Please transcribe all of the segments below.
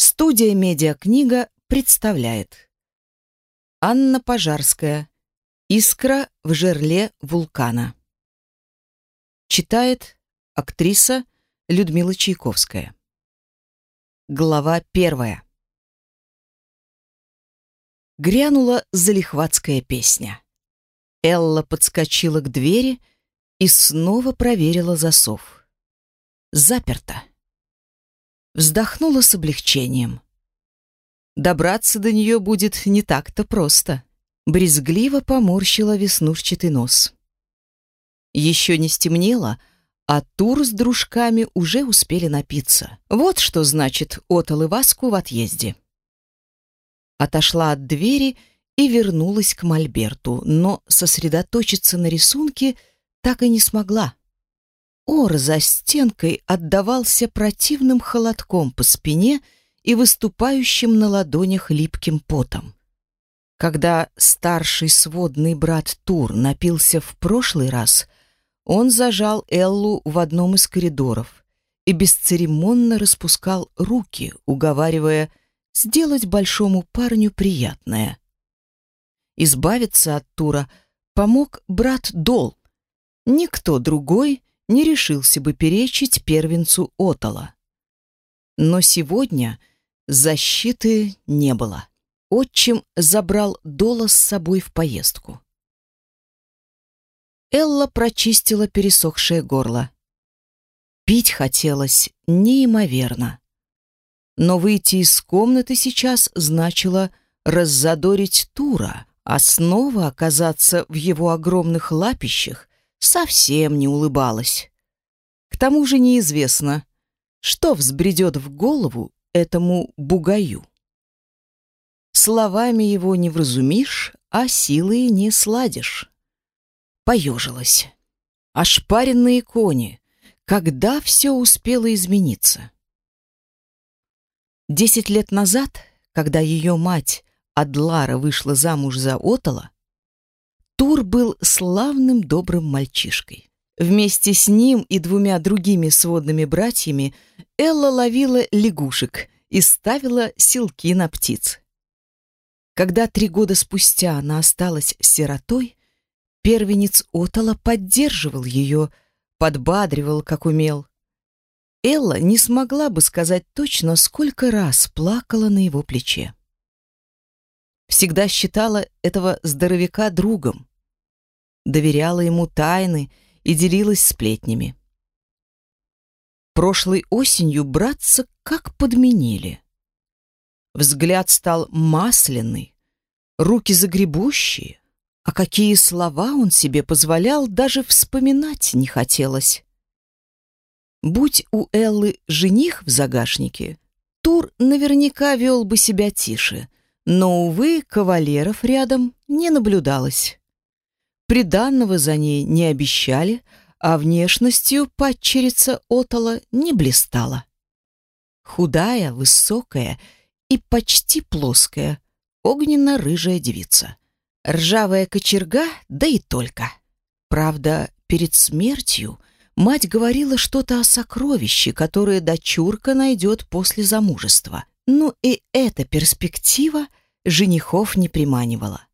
Студия «Медиакнига» представляет. Анна Пожарская. «Искра в жерле вулкана» Читает актриса Людмила Чайковская. Глава первая. Грянула залихватская песня. Элла подскочила к двери и снова проверила засов. Заперто вздохнула с облегчением. Добраться до нее будет не так-то просто. Брезгливо поморщила веснушчатый нос. Еще не стемнело, а Тур с дружками уже успели напиться. Вот что значит отал Васку в отъезде. Отошла от двери и вернулась к Мольберту, но сосредоточиться на рисунке так и не смогла. Ор за стенкой отдавался противным холодком по спине и выступающим на ладонях липким потом. Когда старший сводный брат Тур напился в прошлый раз, он зажал Эллу в одном из коридоров и бесцеремонно распускал руки, уговаривая сделать большому парню приятное. Избавиться от Тура помог брат Дол. Никто другой не решился бы перечить первенцу Отала. Но сегодня защиты не было. Отчим забрал Дола с собой в поездку. Элла прочистила пересохшее горло. Пить хотелось неимоверно. Но выйти из комнаты сейчас значило раззадорить Тура, а снова оказаться в его огромных лапищах совсем не улыбалась. К тому же неизвестно, что взбредет в голову этому бугаю. Словами его не вразумишь, а силой не сладишь. Поежилась. Ошпаренные кони. Когда все успело измениться? Десять лет назад, когда ее мать Адлара вышла замуж за Отала, Тур был славным добрым мальчишкой. Вместе с ним и двумя другими сводными братьями Элла ловила лягушек и ставила силки на птиц. Когда три года спустя она осталась сиротой, первенец Отала поддерживал ее, подбадривал, как умел. Элла не смогла бы сказать точно, сколько раз плакала на его плече. Всегда считала этого здоровяка другом, доверяла ему тайны и делилась сплетнями. Прошлой осенью братца как подменили. Взгляд стал масляный, руки загребущие, а какие слова он себе позволял, даже вспоминать не хотелось. Будь у Эллы жених в загашнике, Тур наверняка вел бы себя тише, но, увы, кавалеров рядом не наблюдалось. Приданного за ней не обещали, а внешностью падчерица Отала не блистала. Худая, высокая и почти плоская, огненно-рыжая девица. Ржавая кочерга, да и только. Правда, перед смертью мать говорила что-то о сокровище, которое дочурка найдет после замужества. Ну и эта перспектива женихов не приманивала.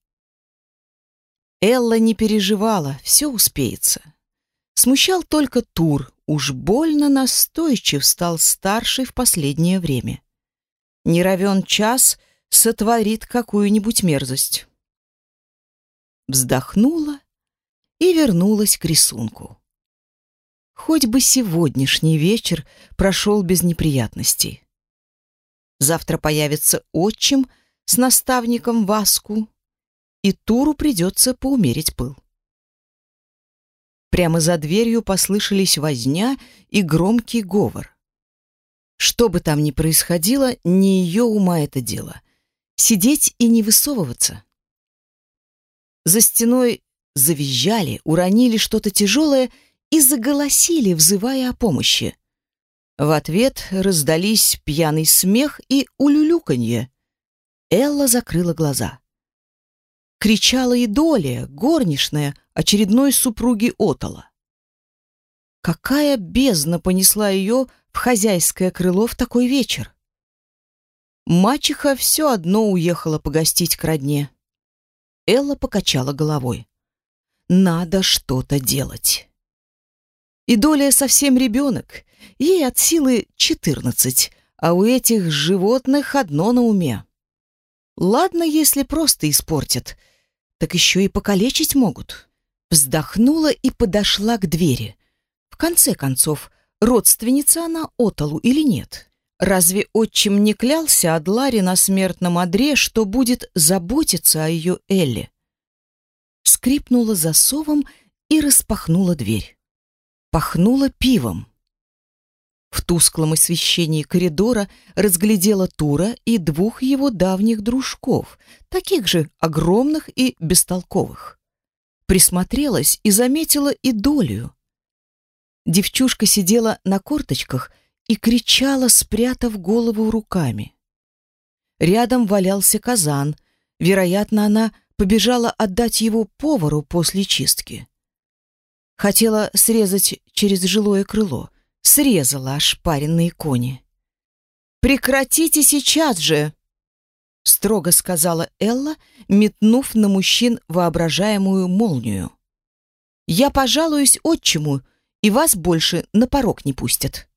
Элла не переживала, все успеется. Смущал только Тур, уж больно настойчив стал старший в последнее время. Не равен час сотворит какую-нибудь мерзость. Вздохнула и вернулась к рисунку. Хоть бы сегодняшний вечер прошел без неприятностей. Завтра появится отчим с наставником Васку, и Туру придется поумерить пыл. Прямо за дверью послышались возня и громкий говор. Что бы там ни происходило, не ее ума это дело. Сидеть и не высовываться. За стеной завизжали, уронили что-то тяжелое и заголосили, взывая о помощи. В ответ раздались пьяный смех и улюлюканье. Элла закрыла глаза кричала и Долия, горничная очередной супруги Отола. Какая бездна понесла ее в хозяйское крыло в такой вечер? Мачеха все одно уехала погостить к родне. Элла покачала головой. Надо что-то делать. И Доля совсем ребенок, ей от силы четырнадцать, а у этих животных одно на уме. Ладно, если просто испортят, так еще и покалечить могут. Вздохнула и подошла к двери. В конце концов, родственница она Оталу или нет? Разве отчим не клялся Адларе на смертном одре, что будет заботиться о ее Элле? Скрипнула засовом и распахнула дверь. Пахнула пивом. В тусклом освещении коридора разглядела Тура и двух его давних дружков, таких же огромных и бестолковых. Присмотрелась и заметила и долю. Девчушка сидела на корточках и кричала, спрятав голову руками. Рядом валялся казан. Вероятно, она побежала отдать его повару после чистки. Хотела срезать через жилое крыло. Срезала ошпаренные кони. «Прекратите сейчас же!» строго сказала Элла, метнув на мужчин воображаемую молнию. «Я пожалуюсь отчиму, и вас больше на порог не пустят».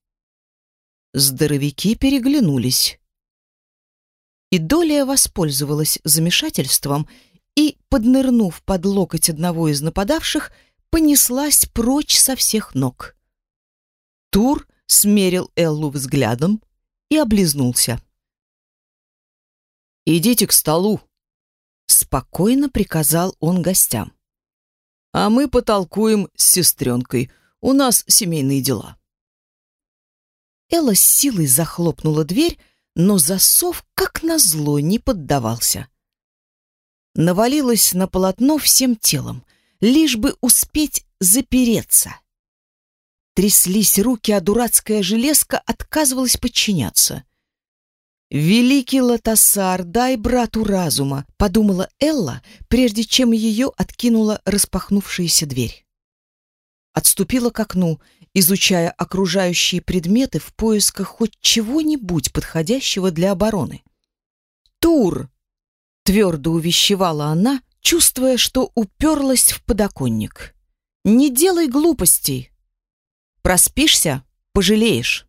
Здоровяки переглянулись. И Долия воспользовалась замешательством и, поднырнув под локоть одного из нападавших, понеслась прочь со всех ног. Тур смерил Эллу взглядом и облизнулся. «Идите к столу», — спокойно приказал он гостям. «А мы потолкуем с сестренкой. У нас семейные дела». Элла с силой захлопнула дверь, но засов, как назло, не поддавался. Навалилась на полотно всем телом, лишь бы успеть запереться. Тряслись руки, а дурацкая железка отказывалась подчиняться. «Великий Латасар, дай брату разума», — подумала Элла, прежде чем ее откинула распахнувшаяся дверь. Отступила к окну, изучая окружающие предметы в поисках хоть чего-нибудь подходящего для обороны. «Тур!» — твердо увещевала она, чувствуя, что уперлась в подоконник. «Не делай глупостей! Проспишься — пожалеешь!»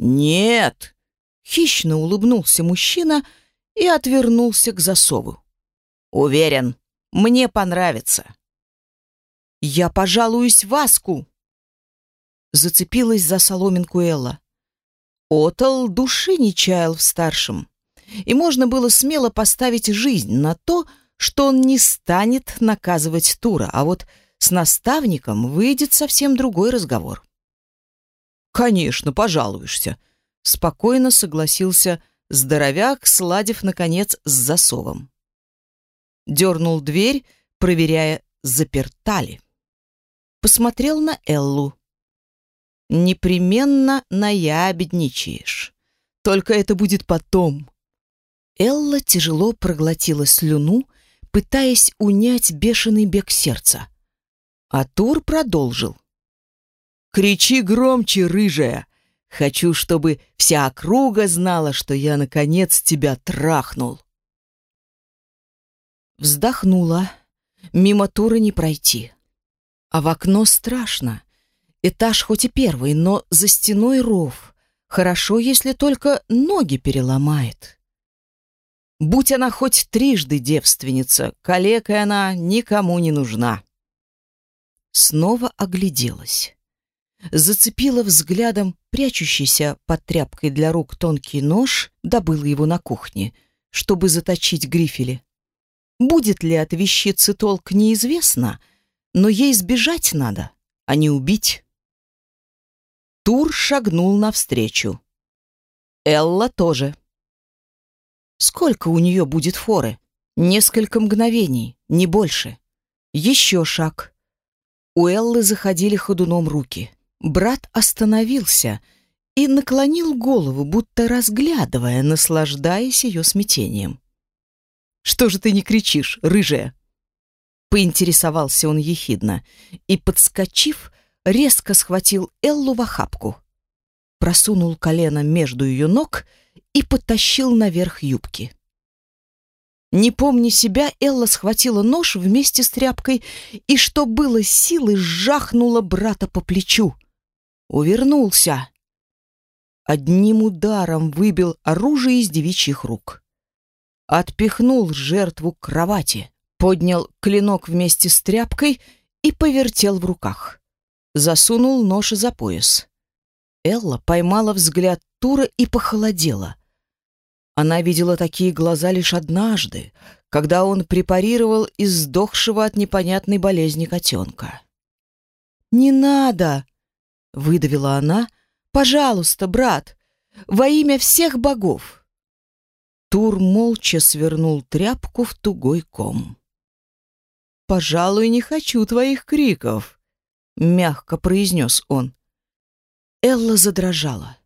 «Нет!» — хищно улыбнулся мужчина и отвернулся к засову. «Уверен, мне понравится!» «Я пожалуюсь Васку!» Зацепилась за соломинку Элла. Отал души не чаял в старшем, и можно было смело поставить жизнь на то, что он не станет наказывать Тура, а вот с наставником выйдет совсем другой разговор. «Конечно, пожалуешься», — спокойно согласился здоровяк, сладив, наконец, с засовом. Дернул дверь, проверяя, заперта ли. Посмотрел на Эллу. «Непременно наябедничаешь. Только это будет потом». Элла тяжело проглотила слюну, пытаясь унять бешеный бег сердца. А Тур продолжил. «Кричи громче, рыжая! Хочу, чтобы вся округа знала, что я, наконец, тебя трахнул!» Вздохнула. Мимо Тура не пройти. А в окно страшно. Этаж хоть и первый, но за стеной ров. Хорошо, если только ноги переломает. Будь она хоть трижды девственница, калекой она никому не нужна. Снова огляделась. Зацепила взглядом прячущийся под тряпкой для рук тонкий нож, добыла его на кухне, чтобы заточить грифели. Будет ли от вещицы толк, неизвестно, но ей сбежать надо, а не убить. Тур шагнул навстречу. Элла тоже. Сколько у нее будет форы? Несколько мгновений, не больше. Еще шаг. У Эллы заходили ходуном руки. Брат остановился и наклонил голову, будто разглядывая, наслаждаясь ее смятением. «Что же ты не кричишь, рыжая?» Поинтересовался он ехидно и, подскочив, резко схватил Эллу в охапку. просунул колено между ее ног и потащил наверх юбки. Не помня себя, Элла схватила нож вместе с тряпкой и, что было силы, сжахнула брата по плечу. Увернулся. Одним ударом выбил оружие из девичьих рук. Отпихнул жертву к кровати, поднял клинок вместе с тряпкой и повертел в руках. Засунул нож за пояс. Элла поймала взгляд Тура и похолодела. Она видела такие глаза лишь однажды, когда он препарировал издохшего от непонятной болезни котенка. «Не надо!» — выдавила она. «Пожалуйста, брат, во имя всех богов!» Тур молча свернул тряпку в тугой ком. «Пожалуй, не хочу твоих криков», — мягко произнес он. Элла задрожала.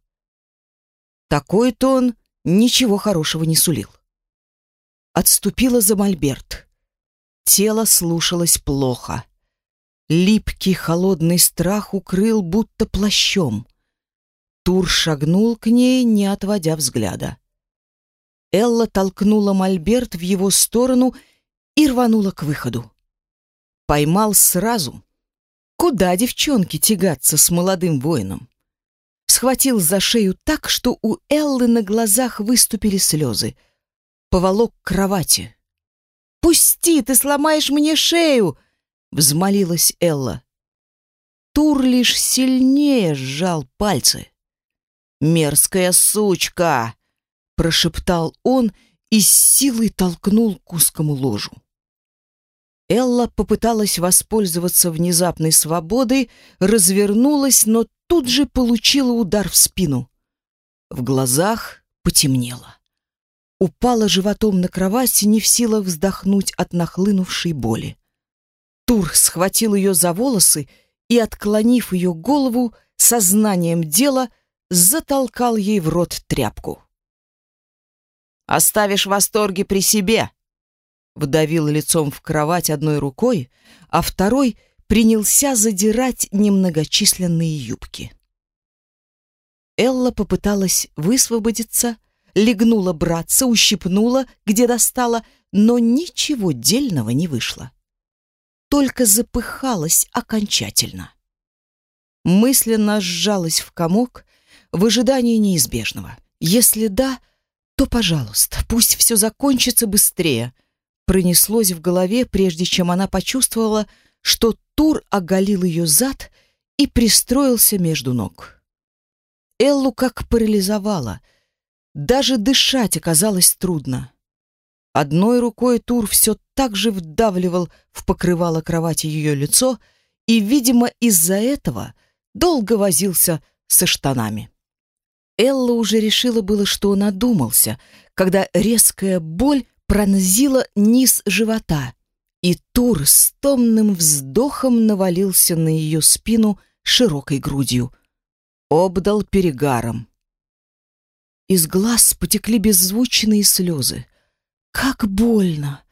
Такой тон ничего хорошего не сулил. Отступила за мольберт. Тело слушалось плохо. Липкий холодный страх укрыл будто плащом. Тур шагнул к ней, не отводя взгляда. Элла толкнула мольберт в его сторону и рванула к выходу. Поймал сразу. Куда девчонки тягаться с молодым воином? Схватил за шею так, что у Эллы на глазах выступили слезы. Поволок к кровати. «Пусти, ты сломаешь мне шею!» — взмолилась Элла. Тур лишь сильнее сжал пальцы. «Мерзкая сучка!» — прошептал он и с силой толкнул к узкому ложу. Элла попыталась воспользоваться внезапной свободой, развернулась, но тут же получила удар в спину. В глазах потемнело. Упала животом на кровать, не в силах вздохнуть от нахлынувшей боли. Тур схватил ее за волосы и, отклонив ее голову, сознанием дела затолкал ей в рот тряпку. «Оставишь восторги при себе!» Вдавил лицом в кровать одной рукой, а второй — принялся задирать немногочисленные юбки. Элла попыталась высвободиться, легнула братца, ущипнула, где достала, но ничего дельного не вышло. Только запыхалась окончательно. Мысленно сжалась в комок в ожидании неизбежного. Если да, то, пожалуйста, пусть все закончится быстрее. Пронеслось в голове, прежде чем она почувствовала, что Тур оголил ее зад и пристроился между ног. Эллу как парализовало. Даже дышать оказалось трудно. Одной рукой Тур все так же вдавливал в покрывало кровати ее лицо и, видимо, из-за этого долго возился со штанами. Элла уже решила было, что он одумался, когда резкая боль пронзила низ живота, и Тур с томным вздохом навалился на ее спину широкой грудью. Обдал перегаром. Из глаз потекли беззвучные слезы. Как больно!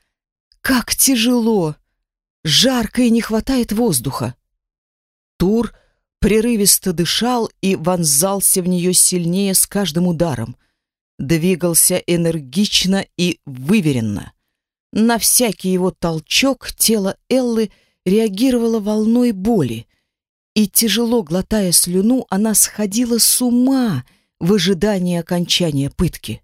Как тяжело! Жарко и не хватает воздуха. Тур прерывисто дышал и вонзался в нее сильнее с каждым ударом. Двигался энергично и выверенно. На всякий его толчок тело Эллы реагировало волной боли, и, тяжело глотая слюну, она сходила с ума в ожидании окончания пытки.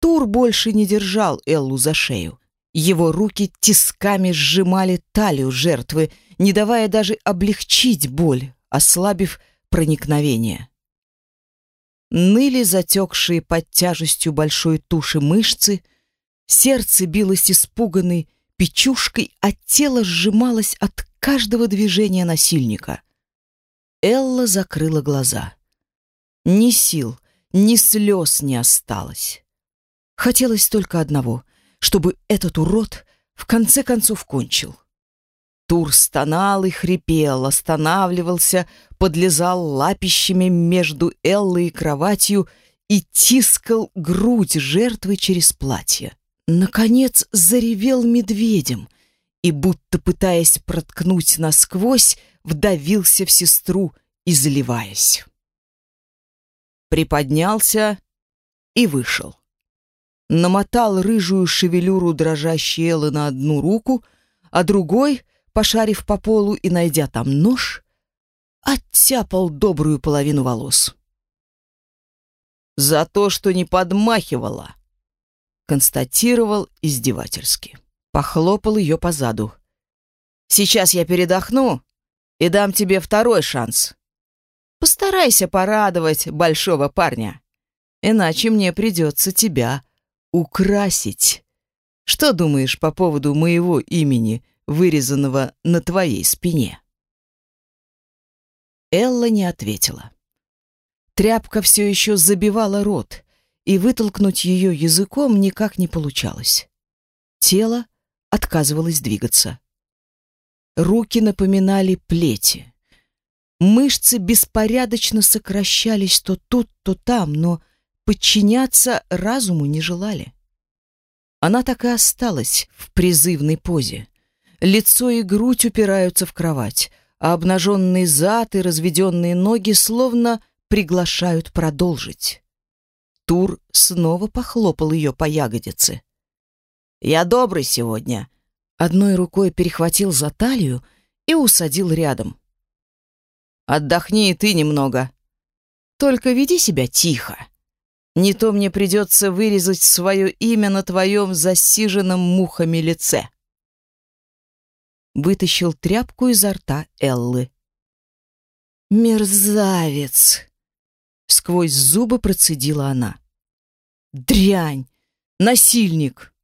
Тур больше не держал Эллу за шею. Его руки тисками сжимали талию жертвы, не давая даже облегчить боль, ослабив проникновение. Ныли затекшие под тяжестью большой туши мышцы, Сердце билось испуганной печушкой, а тело сжималось от каждого движения насильника. Элла закрыла глаза. Ни сил, ни слез не осталось. Хотелось только одного, чтобы этот урод в конце концов кончил. Тур стонал и хрипел, останавливался, подлезал лапищами между Эллой и кроватью и тискал грудь жертвы через платье наконец заревел медведем и, будто пытаясь проткнуть насквозь, вдавился в сестру, изливаясь. приподнялся и вышел. Намотал рыжую шевелюру дрожащей Эллы на одну руку, а другой, пошарив по полу и найдя там нож, оттяпал добрую половину волос. «За то, что не подмахивала», — констатировал издевательски. Похлопал ее по заду. «Сейчас я передохну и дам тебе второй шанс. Постарайся порадовать большого парня, иначе мне придется тебя украсить. Что думаешь по поводу моего имени, вырезанного на твоей спине?» Элла не ответила. Тряпка все еще забивала рот, и вытолкнуть ее языком никак не получалось. Тело отказывалось двигаться. Руки напоминали плети. Мышцы беспорядочно сокращались то тут, то там, но подчиняться разуму не желали. Она так и осталась в призывной позе. Лицо и грудь упираются в кровать, а обнаженный зад и разведенные ноги словно приглашают продолжить. Тур снова похлопал ее по ягодице. «Я добрый сегодня», одной рукой перехватил за талию и усадил рядом. «Отдохни и ты немного. Только веди себя тихо. Не то мне придется вырезать свое имя на твоем засиженном мухами лице» вытащил тряпку изо рта Эллы. «Мерзавец!» — сквозь зубы процедила она. «Дрянь! Насильник!»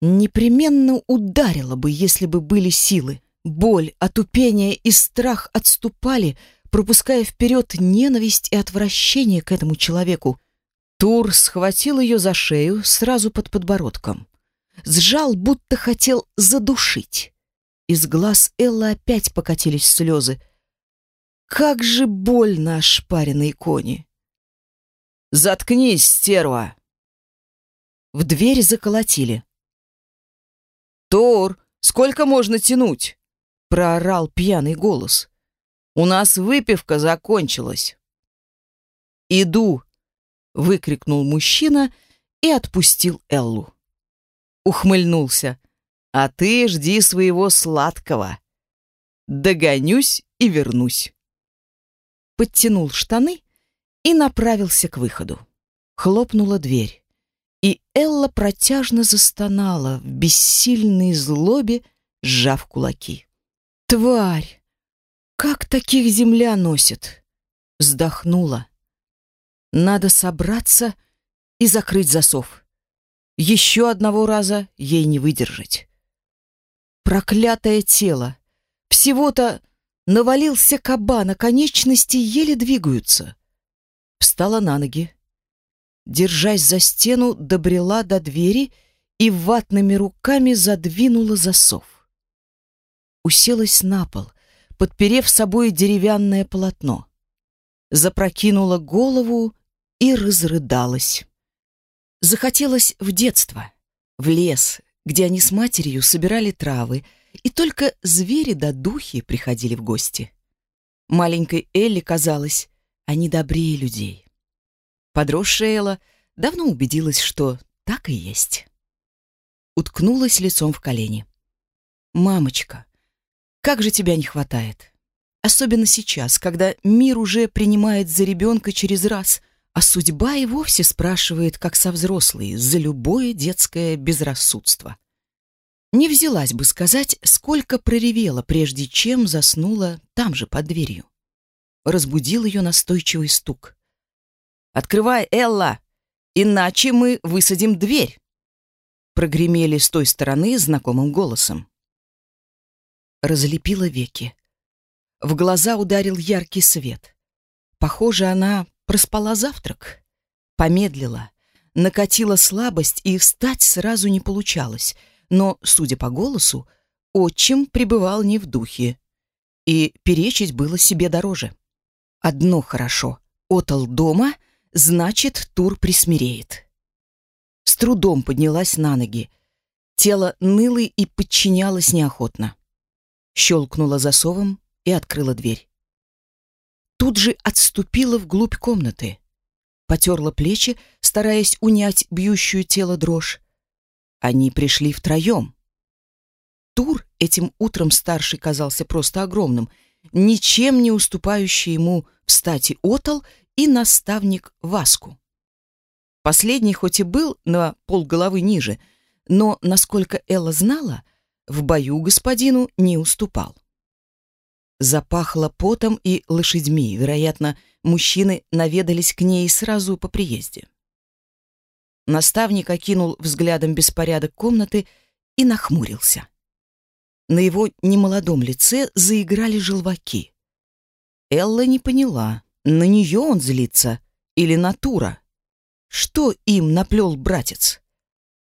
Непременно ударила бы, если бы были силы. Боль, отупение и страх отступали, пропуская вперед ненависть и отвращение к этому человеку. Тур схватил ее за шею сразу под подбородком. Сжал, будто хотел задушить. Из глаз Эллы опять покатились слезы. Как же больно ошпаренной кони! «Заткнись, стерва!» В дверь заколотили. «Тор, сколько можно тянуть?» — проорал пьяный голос. «У нас выпивка закончилась». «Иду!» — выкрикнул мужчина и отпустил Эллу. Ухмыльнулся. А ты жди своего сладкого. Догонюсь и вернусь. Подтянул штаны и направился к выходу. Хлопнула дверь, и Элла протяжно застонала в бессильной злобе, сжав кулаки. «Тварь! Как таких земля носит?» Вздохнула. «Надо собраться и закрыть засов. Еще одного раза ей не выдержать». Проклятое тело! Всего-то навалился кабан, а конечности еле двигаются. Встала на ноги. Держась за стену, добрела до двери и ватными руками задвинула засов. Уселась на пол, подперев собой деревянное полотно. Запрокинула голову и разрыдалась. Захотелось в детство, в лес, где они с матерью собирали травы, и только звери да духи приходили в гости. Маленькой Элли казалось, они добрее людей. Подросшая Элла давно убедилась, что так и есть. Уткнулась лицом в колени. «Мамочка, как же тебя не хватает!» Особенно сейчас, когда мир уже принимает за ребенка через раз, а судьба и вовсе спрашивает, как со взрослой, за любое детское безрассудство. Не взялась бы сказать, сколько проревела, прежде чем заснула там же под дверью. Разбудил ее настойчивый стук. «Открывай, Элла, иначе мы высадим дверь!» Прогремели с той стороны знакомым голосом. Разлепила веки. В глаза ударил яркий свет. Похоже, она Проспала завтрак, помедлила, накатила слабость и встать сразу не получалось, но, судя по голосу, отчим пребывал не в духе, и перечить было себе дороже. Одно хорошо — отал дома, значит, тур присмиреет. С трудом поднялась на ноги. Тело ныло и подчинялось неохотно. Щелкнула засовом и открыла дверь тут же отступила вглубь комнаты. потерла плечи, стараясь унять бьющую тело дрожь. Они пришли втроем. Тур этим утром старший казался просто огромным, ничем не уступающий ему в стати Отал и наставник Васку. Последний хоть и был на полголовы ниже, но, насколько Элла знала, в бою господину не уступал. Запахло потом и лошадьми, вероятно, мужчины наведались к ней сразу по приезде. Наставник окинул взглядом беспорядок комнаты и нахмурился. На его немолодом лице заиграли желваки. Элла не поняла, на нее он злится или на Тура. Что им наплел братец?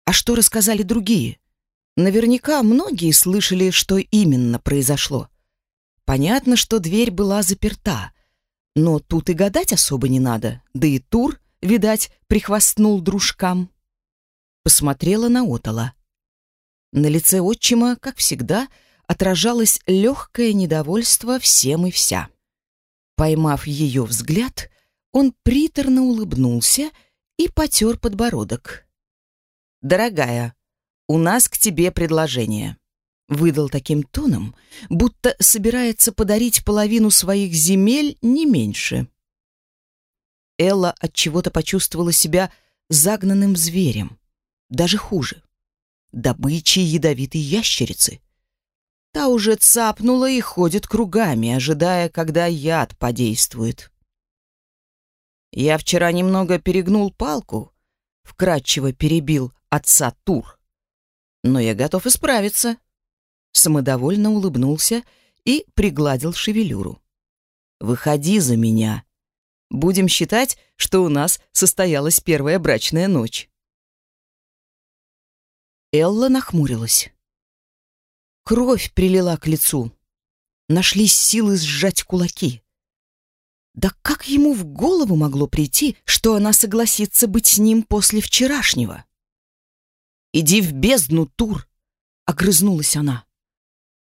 А что рассказали другие? Наверняка многие слышали, что именно произошло. Понятно, что дверь была заперта, но тут и гадать особо не надо, да и Тур, видать, прихвастнул дружкам. Посмотрела на Отала. На лице отчима, как всегда, отражалось легкое недовольство всем и вся. Поймав ее взгляд, он приторно улыбнулся и потер подбородок. «Дорогая, у нас к тебе предложение», — выдал таким тоном, будто собирается подарить половину своих земель не меньше. Элла от чего-то почувствовала себя загнанным зверем, даже хуже добычей ядовитой ящерицы. Та уже цапнула и ходит кругами, ожидая, когда яд подействует. Я вчера немного перегнул палку, вкратчиво перебил отца Тур. Но я готов исправиться. Самодовольно улыбнулся и пригладил шевелюру. Выходи за меня. Будем считать, что у нас состоялась первая брачная ночь. Элла нахмурилась. Кровь прилила к лицу. Нашлись силы сжать кулаки. Да как ему в голову могло прийти, что она согласится быть с ним после вчерашнего? «Иди в бездну, Тур!» — огрызнулась она.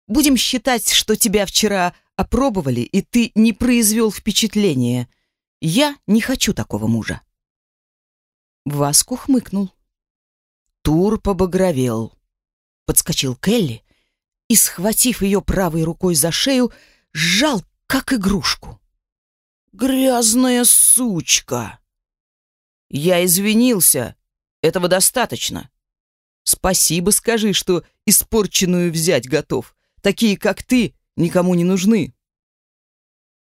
«Будем считать, что тебя вчера опробовали, и ты не произвел впечатления. Я не хочу такого мужа». Васку хмыкнул. Тур побагровел. Подскочил Келли и, схватив ее правой рукой за шею, сжал, как игрушку. «Грязная сучка!» «Я извинился. Этого достаточно. Спасибо скажи, что испорченную взять готов. Такие, как ты, никому не нужны».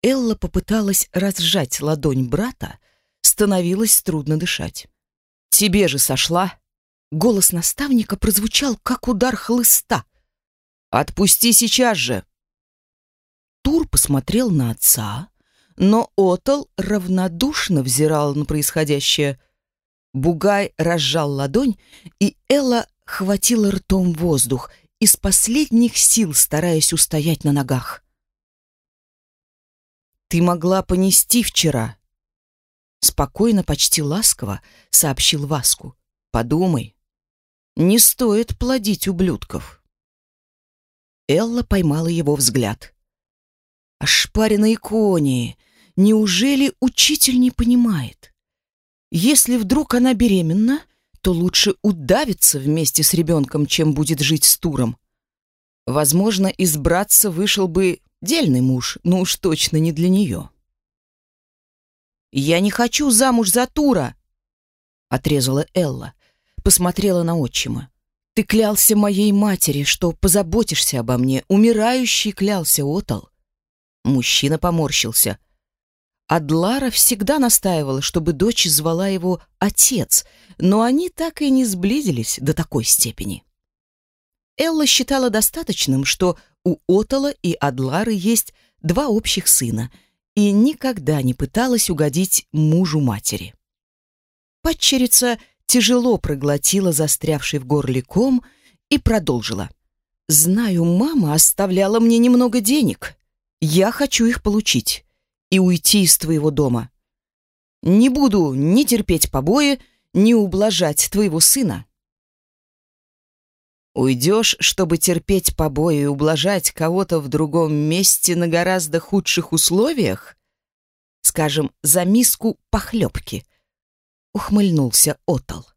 Элла попыталась разжать ладонь брата, становилось трудно дышать. «Тебе же сошла!» Голос наставника прозвучал, как удар хлыста. «Отпусти сейчас же!» Тур посмотрел на отца, но Отол равнодушно взирал на происходящее. Бугай разжал ладонь, и Элла хватила ртом воздух, из последних сил стараясь устоять на ногах. «Ты могла понести вчера», — спокойно, почти ласково сообщил Васку. «Подумай, не стоит плодить ублюдков. Элла поймала его взгляд. Ошпаренные кони. Неужели учитель не понимает? Если вдруг она беременна, то лучше удавиться вместе с ребенком, чем будет жить с Туром. Возможно, из братца вышел бы дельный муж, но уж точно не для нее. «Я не хочу замуж за Тура!» — отрезала Элла посмотрела на отчима. «Ты клялся моей матери, что позаботишься обо мне. Умирающий клялся, Отал». Мужчина поморщился. Адлара всегда настаивала, чтобы дочь звала его «отец», но они так и не сблизились до такой степени. Элла считала достаточным, что у Отала и Адлары есть два общих сына, и никогда не пыталась угодить мужу матери. Падчерица — тяжело проглотила застрявший в горле ком и продолжила. «Знаю, мама оставляла мне немного денег. Я хочу их получить и уйти из твоего дома. Не буду ни терпеть побои, ни ублажать твоего сына». Уйдешь, чтобы терпеть побои и ублажать кого-то в другом месте на гораздо худших условиях? Скажем, за миску похлебки, ухмыльнулся Отал.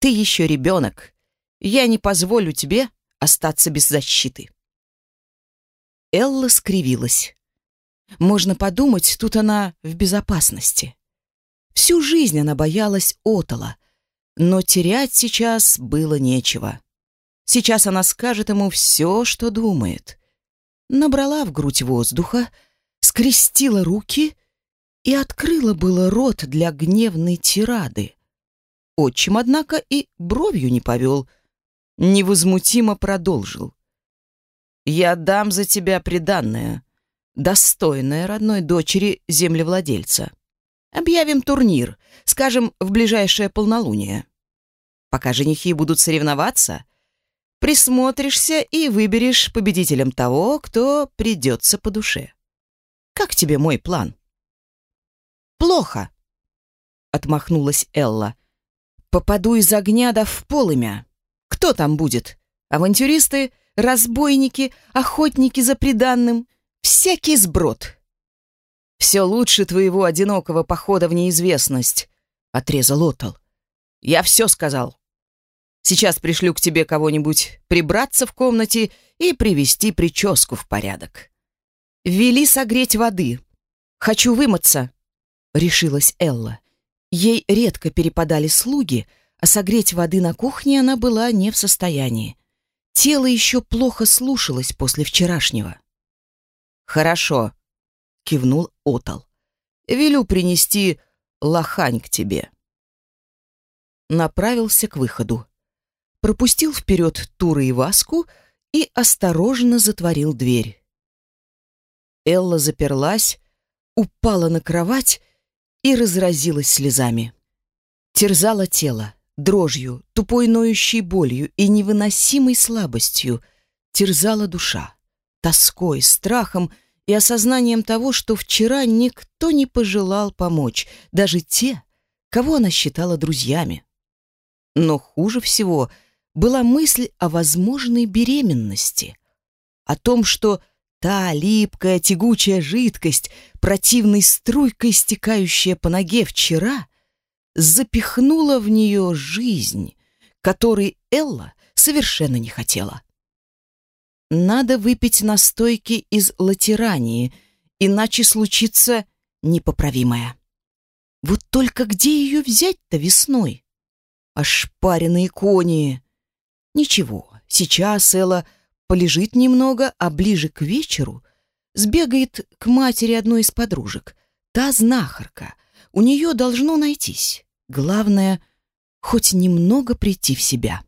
«Ты еще ребенок. Я не позволю тебе остаться без защиты». Элла скривилась. Можно подумать, тут она в безопасности. Всю жизнь она боялась Отала, но терять сейчас было нечего. Сейчас она скажет ему все, что думает. Набрала в грудь воздуха, скрестила руки и открыла было рот для гневной тирады. Отчим, однако, и бровью не повел, невозмутимо продолжил. «Я дам за тебя приданное, достойное родной дочери землевладельца. Объявим турнир, скажем, в ближайшее полнолуние. Пока женихи будут соревноваться, присмотришься и выберешь победителем того, кто придется по душе. Как тебе мой план?» «Плохо», — отмахнулась Элла. «Попаду из огня да в полымя. Кто там будет? Авантюристы, разбойники, охотники за приданным, всякий сброд». «Все лучше твоего одинокого похода в неизвестность», — отрезал Отал. «Я все сказал. Сейчас пришлю к тебе кого-нибудь прибраться в комнате и привести прическу в порядок. Вели согреть воды. Хочу вымыться» решилась Элла. Ей редко перепадали слуги, а согреть воды на кухне она была не в состоянии. Тело еще плохо слушалось после вчерашнего. «Хорошо», — кивнул Отал. «Велю принести лохань к тебе». Направился к выходу. Пропустил вперед Тура и Васку и осторожно затворил дверь. Элла заперлась, упала на кровать и разразилась слезами. Терзала тело, дрожью, тупой ноющей болью и невыносимой слабостью, терзала душа, тоской, страхом и осознанием того, что вчера никто не пожелал помочь, даже те, кого она считала друзьями. Но хуже всего была мысль о возможной беременности, о том, что Та липкая тягучая жидкость, противной струйкой стекающая по ноге вчера, запихнула в нее жизнь, которой Элла совершенно не хотела. Надо выпить настойки из латирании, иначе случится непоправимое. Вот только где ее взять-то весной? Ошпаренные кони. Ничего, сейчас Элла полежит немного, а ближе к вечеру сбегает к матери одной из подружек. Та знахарка. У нее должно найтись. Главное, хоть немного прийти в себя.